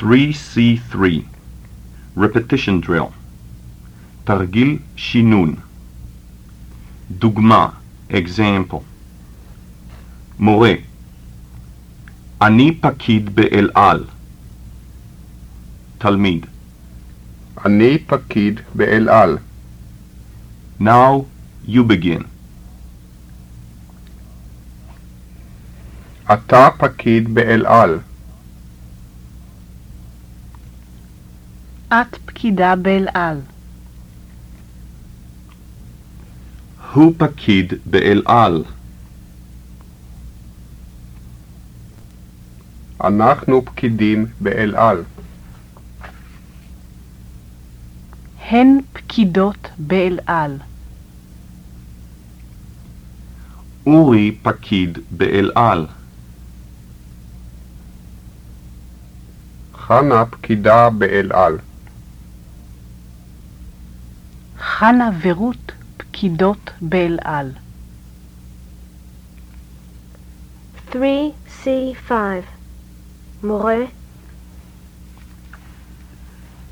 3C3 Repetition Drill תרגיל שינון דוגמה Example מורה אני פקיד באל על תלמיד אני פקיד באל על. Now you begin אתה פקיד באל על. את פקידה באל על. הוא פקיד באל על אנחנו פקידים באל על. הן פקידות באל על. אורי פקיד באל על חנה פקידה באל חנה ורות פקידות באל על. 3C5 מורה,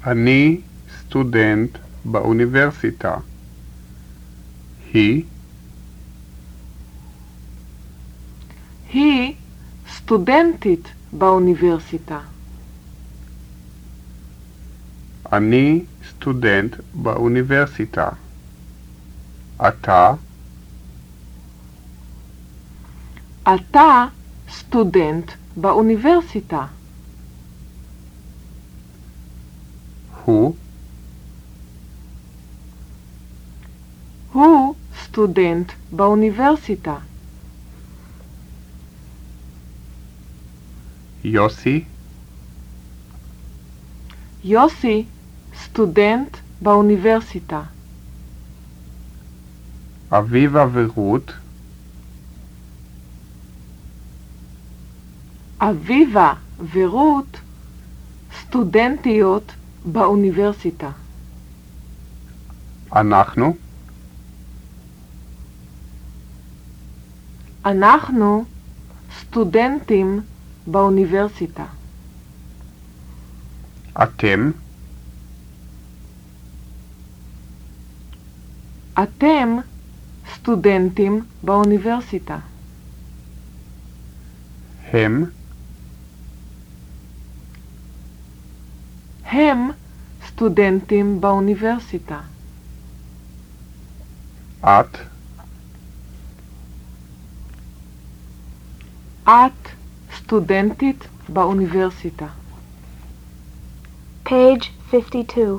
אני סטודנט באוניברסיטה. היא היא סטודנטית באוניברסיטה. אני סטודנט באוניברסיטה. אתה אתה סטודנט באוניברסיטה. הוא הוא סטודנט באוניברסיטה. יוסי יוסי סטודנט באוניברסיטה. אביבה ורות אביבה ורות סטודנטיות באוניברסיטה. אנחנו אנחנו סטודנטים באוניברסיטה. אתם אתם סטודנטים באוניברסיטה. הם הם סטודנטים באוניברסיטה. את את סטודנטית באוניברסיטה. page 52.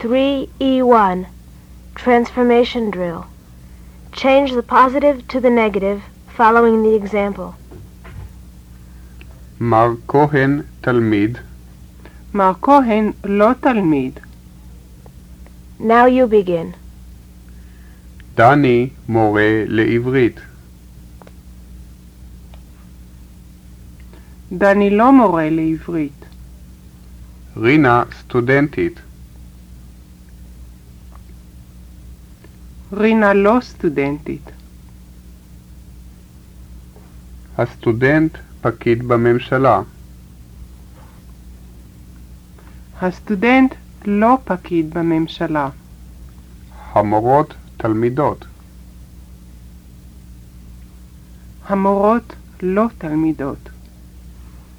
3E1 Transformation Drill. Change the positive to the negative following the example. מר כהן תלמיד מר כהן לא תלמיד. Now you begin. דני מורה לעברית דני לא מורה לעברית. רינה סטודנטית רינה לא סטודנטית. הסטודנט פקיד בממשלה הסטודנט לא פקיד בממשלה. המורות תלמידות המורות לא תלמידות.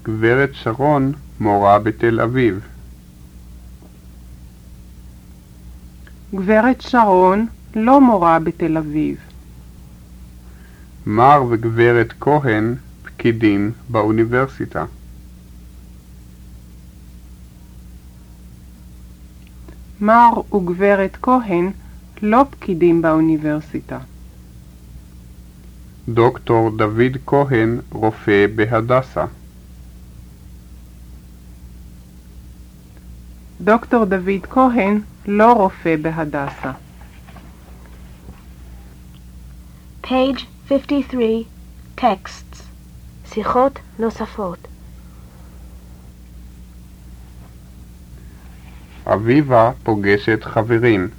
גברת שרון מורה בתל אביב גברת שרון לא מורה בתל אביב. מר וגברת כהן פקידים באוניברסיטה מר וגברת כהן לא פקידים באוניברסיטה. דוקטור דוד כהן רופא בהדסה דוקטור דוד כהן לא רופא בהדסה. Page 53. Texts. שיחות נוספות. אביבה פוגשת חברים